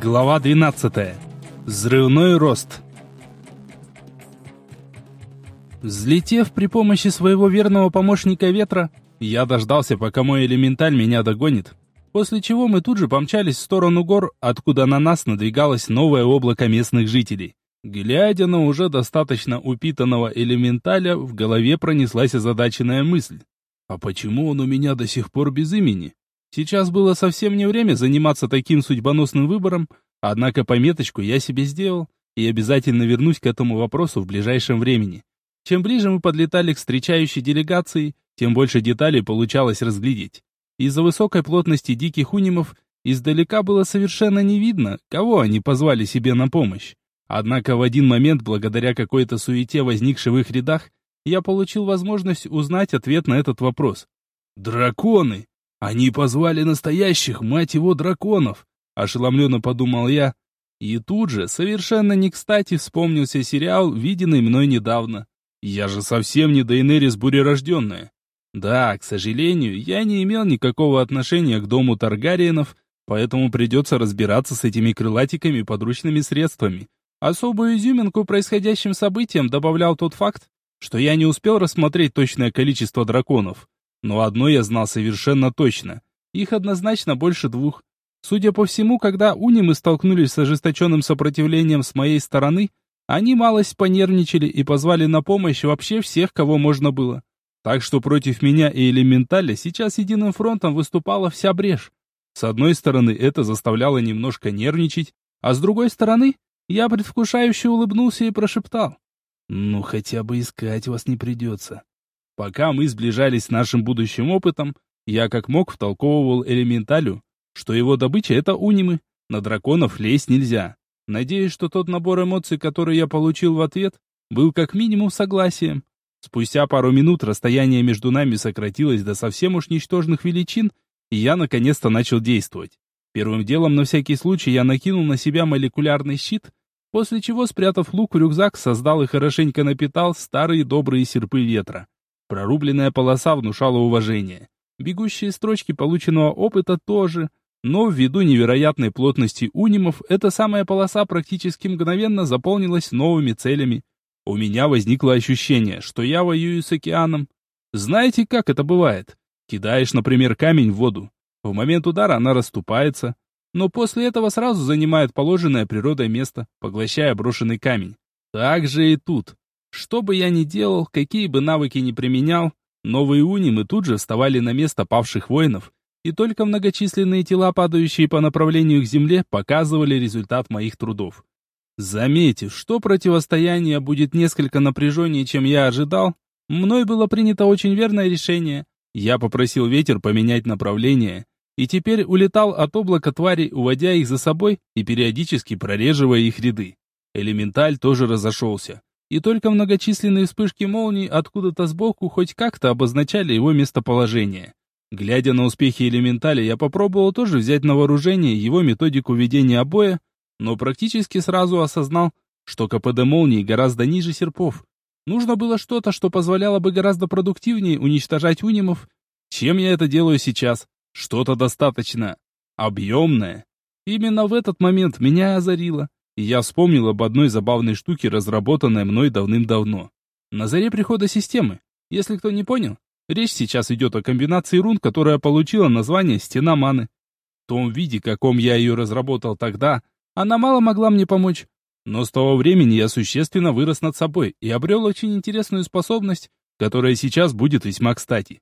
Глава 12. Взрывной рост. Взлетев при помощи своего верного помощника ветра, я дождался, пока мой элементаль меня догонит, после чего мы тут же помчались в сторону гор, откуда на нас надвигалось новое облако местных жителей. Глядя на уже достаточно упитанного элементаля, в голове пронеслась озадаченная мысль. А почему он у меня до сих пор без имени? Сейчас было совсем не время заниматься таким судьбоносным выбором, однако пометочку я себе сделал и обязательно вернусь к этому вопросу в ближайшем времени. Чем ближе мы подлетали к встречающей делегации, тем больше деталей получалось разглядеть. Из-за высокой плотности диких унимов издалека было совершенно не видно, кого они позвали себе на помощь. Однако в один момент, благодаря какой-то суете, возникшей в их рядах, я получил возможность узнать ответ на этот вопрос. «Драконы!» Они позвали настоящих, мать его, драконов, ошеломленно подумал я. И тут же, совершенно не кстати, вспомнился сериал, виденный мной недавно. Я же совсем не Дейнерис Бурерожденная. Да, к сожалению, я не имел никакого отношения к дому Таргариенов, поэтому придется разбираться с этими крылатиками подручными средствами. Особую изюминку происходящим событиям добавлял тот факт, что я не успел рассмотреть точное количество драконов. Но одно я знал совершенно точно. Их однозначно больше двух. Судя по всему, когда унимы столкнулись с ожесточенным сопротивлением с моей стороны, они малость понервничали и позвали на помощь вообще всех, кого можно было. Так что против меня и элементаля сейчас единым фронтом выступала вся брешь. С одной стороны, это заставляло немножко нервничать, а с другой стороны, я предвкушающе улыбнулся и прошептал. «Ну, хотя бы искать вас не придется. Пока мы сближались с нашим будущим опытом, я как мог втолковывал элементалю, что его добыча — это унимы, на драконов лезть нельзя. Надеюсь, что тот набор эмоций, который я получил в ответ, был как минимум согласием. Спустя пару минут расстояние между нами сократилось до совсем уж ничтожных величин, и я наконец-то начал действовать. Первым делом на всякий случай я накинул на себя молекулярный щит, после чего, спрятав лук в рюкзак, создал и хорошенько напитал старые добрые серпы ветра. Прорубленная полоса внушала уважение. Бегущие строчки полученного опыта тоже, но ввиду невероятной плотности унимов, эта самая полоса практически мгновенно заполнилась новыми целями. У меня возникло ощущение, что я воюю с океаном. Знаете, как это бывает? Кидаешь, например, камень в воду. В момент удара она расступается, но после этого сразу занимает положенное природой место, поглощая брошенный камень. Так же и тут. Что бы я ни делал, какие бы навыки ни применял, новые унимы тут же вставали на место павших воинов, и только многочисленные тела, падающие по направлению к земле, показывали результат моих трудов. Заметив, что противостояние будет несколько напряженнее, чем я ожидал, мной было принято очень верное решение. Я попросил ветер поменять направление, и теперь улетал от облака тварей, уводя их за собой и периодически прореживая их ряды. Элементаль тоже разошелся и только многочисленные вспышки молний откуда-то сбоку хоть как-то обозначали его местоположение. Глядя на успехи элементали, я попробовал тоже взять на вооружение его методику ведения боя, но практически сразу осознал, что КПД молнии гораздо ниже серпов. Нужно было что-то, что позволяло бы гораздо продуктивнее уничтожать унимов, чем я это делаю сейчас. Что-то достаточно объемное. Именно в этот момент меня озарило и я вспомнил об одной забавной штуке, разработанной мной давным-давно. На заре прихода системы. Если кто не понял, речь сейчас идет о комбинации рун, которая получила название «Стена маны». В том виде, каком я ее разработал тогда, она мало могла мне помочь. Но с того времени я существенно вырос над собой и обрел очень интересную способность, которая сейчас будет весьма кстати.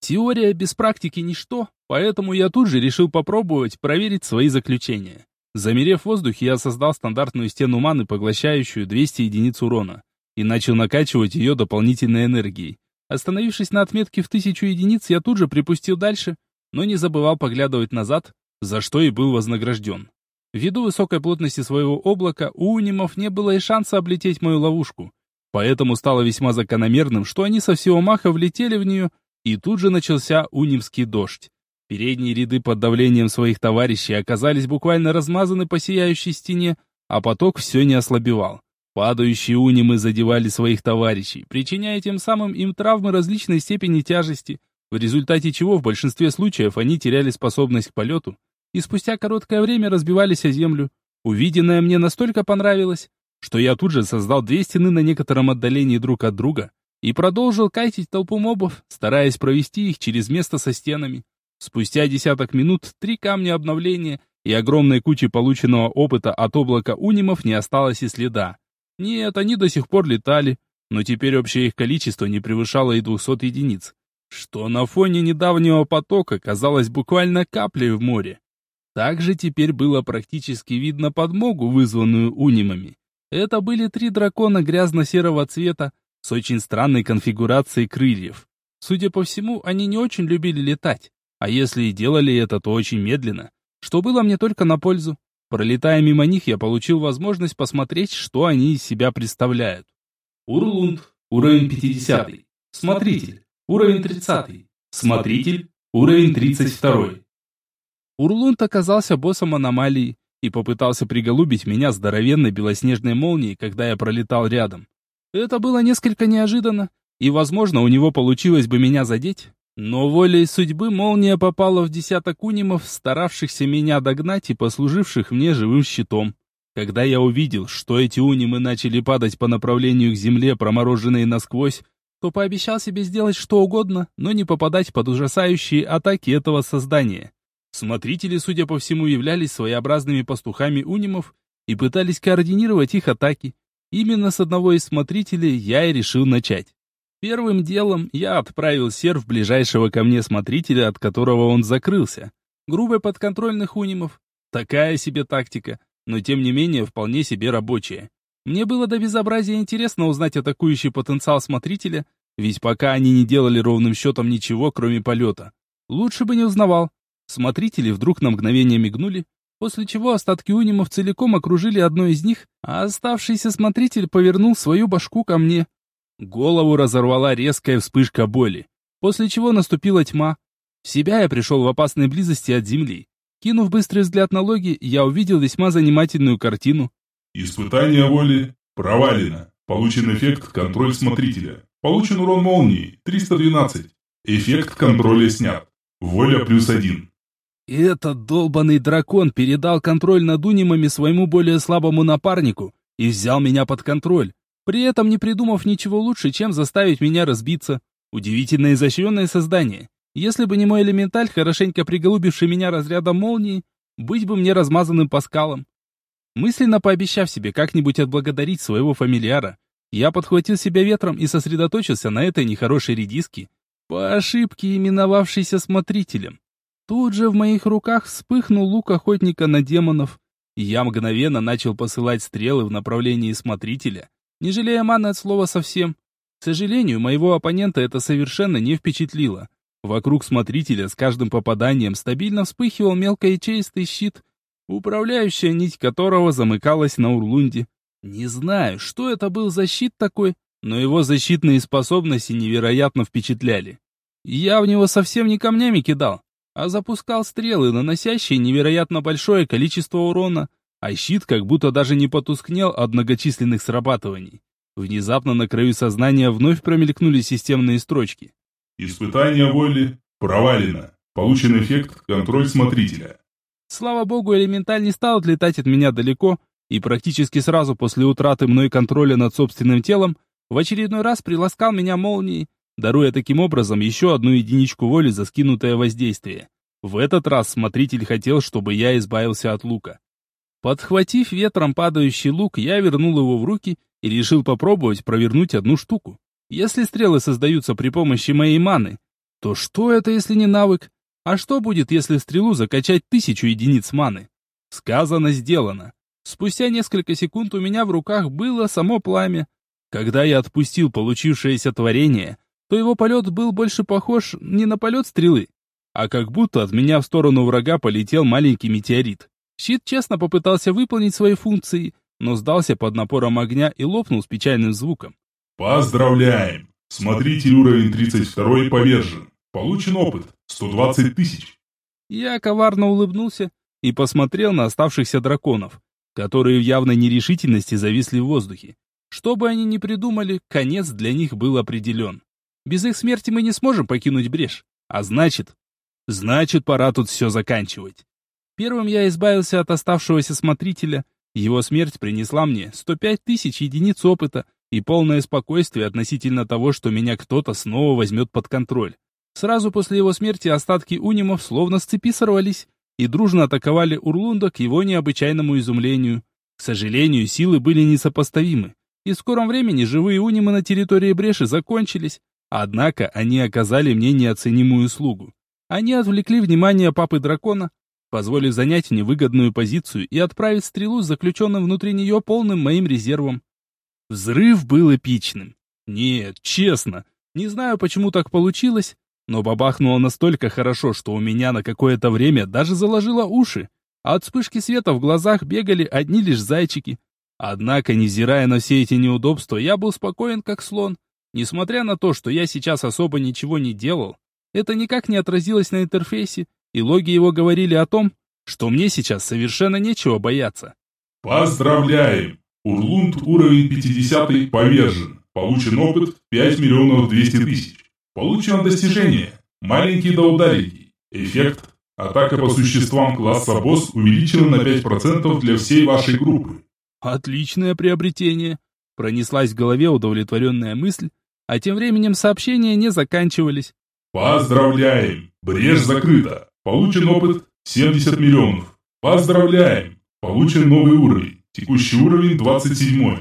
Теория без практики ничто, поэтому я тут же решил попробовать проверить свои заключения. Замерев в воздухе, я создал стандартную стену маны, поглощающую 200 единиц урона, и начал накачивать ее дополнительной энергией. Остановившись на отметке в 1000 единиц, я тут же припустил дальше, но не забывал поглядывать назад, за что и был вознагражден. Ввиду высокой плотности своего облака, у унимов не было и шанса облететь мою ловушку. Поэтому стало весьма закономерным, что они со всего маха влетели в нее, и тут же начался унимский дождь. Передние ряды под давлением своих товарищей оказались буквально размазаны по сияющей стене, а поток все не ослабевал. Падающие унимы задевали своих товарищей, причиняя тем самым им травмы различной степени тяжести, в результате чего в большинстве случаев они теряли способность к полету, и спустя короткое время разбивались о землю. Увиденное мне настолько понравилось, что я тут же создал две стены на некотором отдалении друг от друга и продолжил кайтить толпу мобов, стараясь провести их через место со стенами. Спустя десяток минут три камня обновления и огромной кучи полученного опыта от облака унимов не осталось и следа. Нет, они до сих пор летали, но теперь общее их количество не превышало и 200 единиц, что на фоне недавнего потока казалось буквально каплей в море. Также теперь было практически видно подмогу, вызванную унимами. Это были три дракона грязно-серого цвета с очень странной конфигурацией крыльев. Судя по всему, они не очень любили летать, а если и делали это, то очень медленно, что было мне только на пользу. Пролетая мимо них, я получил возможность посмотреть, что они из себя представляют. Урлунд, уровень 50. Смотритель, уровень 30. Смотритель, уровень 32. Урлунд оказался боссом аномалии и попытался приголубить меня здоровенной белоснежной молнией, когда я пролетал рядом. Это было несколько неожиданно, и, возможно, у него получилось бы меня задеть, но волей судьбы молния попала в десяток унимов, старавшихся меня догнать и послуживших мне живым щитом. Когда я увидел, что эти унимы начали падать по направлению к земле, промороженные насквозь, то пообещал себе сделать что угодно, но не попадать под ужасающие атаки этого создания. Смотрители, судя по всему, являлись своеобразными пастухами унимов и пытались координировать их атаки. Именно с одного из смотрителей я и решил начать. Первым делом я отправил серв ближайшего ко мне смотрителя, от которого он закрылся. Грубо подконтрольных унимов. Такая себе тактика но тем не менее вполне себе рабочие. Мне было до безобразия интересно узнать атакующий потенциал смотрителя, ведь пока они не делали ровным счетом ничего, кроме полета. Лучше бы не узнавал. Смотрители вдруг на мгновение мигнули, после чего остатки унимов целиком окружили одно из них, а оставшийся смотритель повернул свою башку ко мне. Голову разорвала резкая вспышка боли, после чего наступила тьма. В себя я пришел в опасной близости от земли. Кинув быстрый взгляд на логи, я увидел весьма занимательную картину. Испытание воли провалено. Получен эффект контроль смотрителя. Получен урон молнии 312. Эффект контроля снят. Воля плюс один. Этот долбанный дракон передал контроль над унимами своему более слабому напарнику и взял меня под контроль, при этом не придумав ничего лучше, чем заставить меня разбиться. Удивительно изощренное создание. Если бы не мой элементаль, хорошенько приголубивший меня разрядом молнии, быть бы мне размазанным по скалам. Мысленно пообещав себе как-нибудь отблагодарить своего фамильяра, я подхватил себя ветром и сосредоточился на этой нехорошей редиске, по ошибке именовавшейся смотрителем. Тут же в моих руках вспыхнул лук охотника на демонов, я мгновенно начал посылать стрелы в направлении смотрителя, не жалея маны от слова совсем. К сожалению, моего оппонента это совершенно не впечатлило. Вокруг смотрителя с каждым попаданием стабильно вспыхивал мелкоячеистый щит, управляющая нить которого замыкалась на Урлунде. Не знаю, что это был за щит такой, но его защитные способности невероятно впечатляли. Я в него совсем не камнями кидал, а запускал стрелы, наносящие невероятно большое количество урона, а щит как будто даже не потускнел от многочисленных срабатываний. Внезапно на краю сознания вновь промелькнули системные строчки. Испытание воли провалено. Получен эффект контроль смотрителя. Слава богу, элементаль не стал отлетать от меня далеко, и практически сразу после утраты мной контроля над собственным телом в очередной раз приласкал меня молнией, даруя таким образом еще одну единичку воли за скинутое воздействие. В этот раз смотритель хотел, чтобы я избавился от лука. Подхватив ветром падающий лук, я вернул его в руки и решил попробовать провернуть одну штуку. Если стрелы создаются при помощи моей маны, то что это, если не навык? А что будет, если стрелу закачать тысячу единиц маны? Сказано, сделано. Спустя несколько секунд у меня в руках было само пламя. Когда я отпустил получившееся творение, то его полет был больше похож не на полет стрелы, а как будто от меня в сторону врага полетел маленький метеорит. Щит честно попытался выполнить свои функции, но сдался под напором огня и лопнул с печальным звуком. Поздравляем! Смотритель уровень 32 повержен. Получен опыт 120 тысяч. Я коварно улыбнулся и посмотрел на оставшихся драконов, которые в явной нерешительности зависли в воздухе. Что бы они ни придумали, конец для них был определен. Без их смерти мы не сможем покинуть брешь. А значит... Значит, пора тут все заканчивать. Первым я избавился от оставшегося смотрителя. Его смерть принесла мне 105 тысяч единиц опыта и полное спокойствие относительно того, что меня кто-то снова возьмет под контроль. Сразу после его смерти остатки унимов словно с цепи сорвались и дружно атаковали Урлунда к его необычайному изумлению. К сожалению, силы были несопоставимы, и в скором времени живые унимы на территории Бреши закончились, однако они оказали мне неоценимую услугу. Они отвлекли внимание папы дракона, позволив занять невыгодную позицию и отправить стрелу с заключенным внутри нее полным моим резервом. Взрыв был эпичным. Нет, честно, не знаю, почему так получилось, но бабахнуло настолько хорошо, что у меня на какое-то время даже заложило уши, а от вспышки света в глазах бегали одни лишь зайчики. Однако, невзирая на все эти неудобства, я был спокоен как слон. Несмотря на то, что я сейчас особо ничего не делал, это никак не отразилось на интерфейсе, и логи его говорили о том, что мне сейчас совершенно нечего бояться. Поздравляем! Урлунд уровень 50 повержен. Получен опыт 5 миллионов 200 тысяч. Получено достижение. Маленький да ударенький. Эффект. Атака по существам класса босс увеличена на 5% для всей вашей группы. Отличное приобретение. Пронеслась в голове удовлетворенная мысль, а тем временем сообщения не заканчивались. Поздравляем! Брешь закрыта. Получен опыт 70 миллионов. Поздравляем! Получен новый уровень. Текущий уровень 27.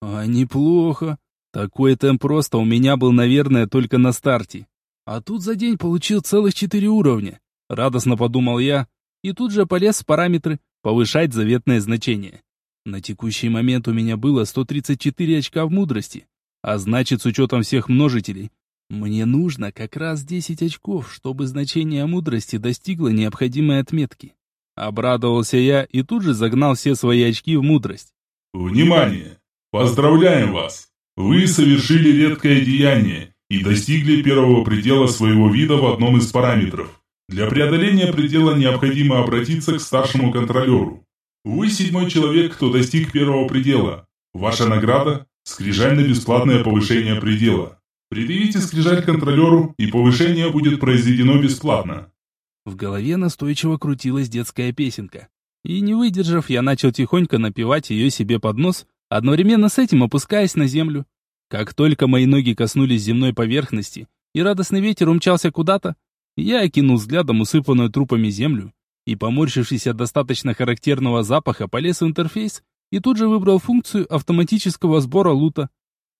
А неплохо. Такой темп просто у меня был, наверное, только на старте. А тут за день получил целых четыре уровня. Радостно подумал я, и тут же полез в параметры, повышать заветное значение. На текущий момент у меня было 134 очка в мудрости, а значит, с учетом всех множителей, мне нужно как раз 10 очков, чтобы значение мудрости достигло необходимой отметки. Обрадовался я и тут же загнал все свои очки в мудрость. Внимание! Поздравляем вас! Вы совершили редкое деяние и достигли первого предела своего вида в одном из параметров. Для преодоления предела необходимо обратиться к старшему контролеру. Вы седьмой человек, кто достиг первого предела. Ваша награда – скрижально-бесплатное повышение предела. Предъявите скрижаль контролеру, и повышение будет произведено бесплатно. В голове настойчиво крутилась детская песенка. И не выдержав, я начал тихонько напевать ее себе под нос, одновременно с этим опускаясь на землю. Как только мои ноги коснулись земной поверхности, и радостный ветер умчался куда-то, я окинул взглядом усыпанную трупами землю и, поморщившись от достаточно характерного запаха, полез в интерфейс и тут же выбрал функцию автоматического сбора лута.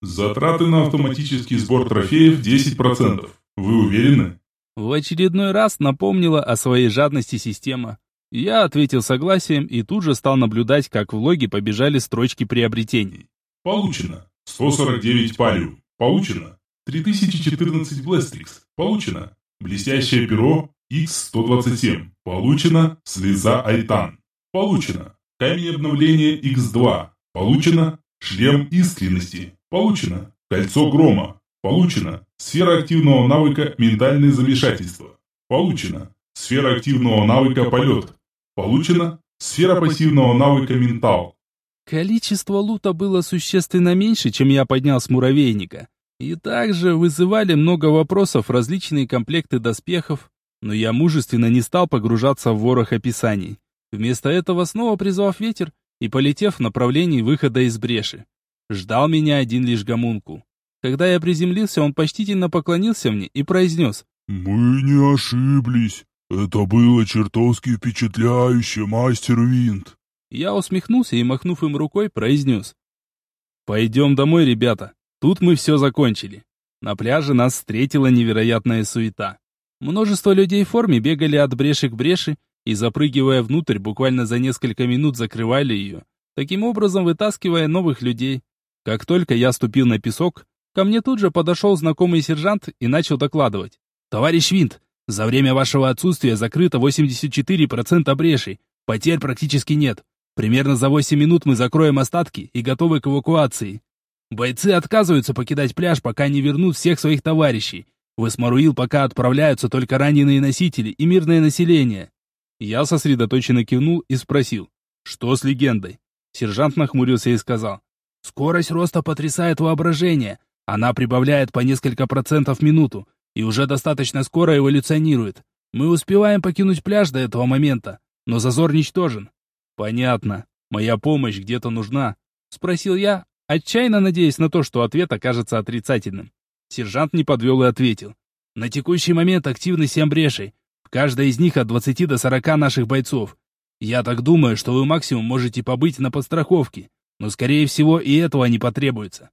Затраты на автоматический сбор трофеев 10%. Вы уверены? В очередной раз напомнила о своей жадности система. Я ответил согласием и тут же стал наблюдать, как в логе побежали строчки приобретений. Получено 149 палю. Получено 3014 блестрикс. Получено блестящее перо X127. Получено слеза Айтан. Получено камень обновления X2. Получено шлем искренности. Получено кольцо грома. Получено сфера активного навыка ментальное замешательство. Получено сфера активного навыка полет. Получено сфера пассивного навыка ментал. Количество лута было существенно меньше, чем я поднял с муравейника. И также вызывали много вопросов различные комплекты доспехов, но я мужественно не стал погружаться в ворох описаний. Вместо этого снова призвав ветер и полетев в направлении выхода из бреши. Ждал меня один лишь гомункул. Когда я приземлился, он почтительно поклонился мне и произнес. «Мы не ошиблись. «Это было чертовски впечатляюще, мастер Винт!» Я усмехнулся и, махнув им рукой, произнес. «Пойдем домой, ребята. Тут мы все закончили». На пляже нас встретила невероятная суета. Множество людей в форме бегали от бреши к бреши и, запрыгивая внутрь, буквально за несколько минут закрывали ее, таким образом вытаскивая новых людей. Как только я ступил на песок, ко мне тут же подошел знакомый сержант и начал докладывать. «Товарищ Винт, за время вашего отсутствия закрыто 84% брешей. Потерь практически нет. Примерно за 8 минут мы закроем остатки и готовы к эвакуации. Бойцы отказываются покидать пляж, пока не вернут всех своих товарищей. В Эсмаруил пока отправляются только раненые носители и мирное население. Я сосредоточенно кивнул и спросил, что с легендой? Сержант нахмурился и сказал, скорость роста потрясает воображение. Она прибавляет по несколько процентов в минуту и уже достаточно скоро эволюционирует. Мы успеваем покинуть пляж до этого момента, но зазор ничтожен. Понятно. Моя помощь где-то нужна. Спросил я, отчаянно надеясь на то, что ответ окажется отрицательным. Сержант не подвел и ответил. На текущий момент активны семь брешей. В каждой из них от 20 до 40 наших бойцов. Я так думаю, что вы максимум можете побыть на подстраховке, но скорее всего и этого не потребуется.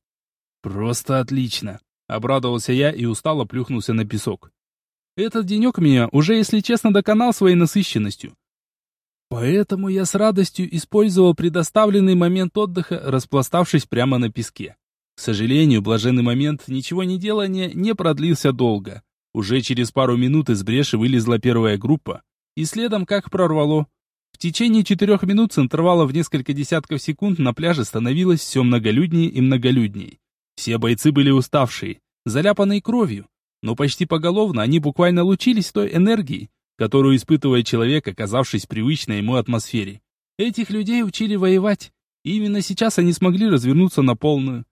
Просто отлично. Обрадовался я и устало плюхнулся на песок. Этот денек меня уже, если честно, доконал своей насыщенностью. Поэтому я с радостью использовал предоставленный момент отдыха, распластавшись прямо на песке. К сожалению, блаженный момент ничего не делания не продлился долго. Уже через пару минут из бреши вылезла первая группа, и следом как прорвало. В течение четырех минут с интервала в несколько десятков секунд на пляже становилось все многолюднее и многолюдней. Все бойцы были уставшие, заляпанные кровью, но почти поголовно они буквально лучились той энергией, которую испытывает человек, оказавшись в привычной ему атмосфере. Этих людей учили воевать, и именно сейчас они смогли развернуться на полную.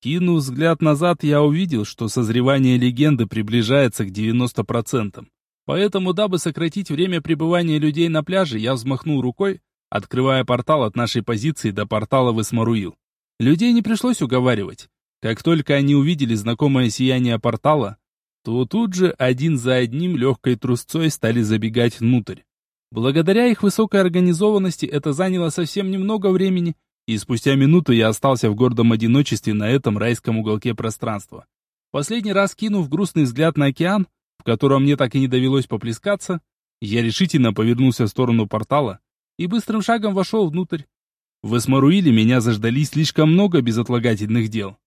Кинув взгляд назад, я увидел, что созревание легенды приближается к 90%. Поэтому, дабы сократить время пребывания людей на пляже, я взмахнул рукой, открывая портал от нашей позиции до портала в Исмаруил. Людей не пришлось уговаривать. Как только они увидели знакомое сияние портала, то тут же один за одним легкой трусцой стали забегать внутрь. Благодаря их высокой организованности это заняло совсем немного времени, и спустя минуту я остался в гордом одиночестве на этом райском уголке пространства. Последний раз кинув грустный взгляд на океан, в котором мне так и не довелось поплескаться, я решительно повернулся в сторону портала и быстрым шагом вошел внутрь. В Эсмаруиле меня заждались слишком много безотлагательных дел.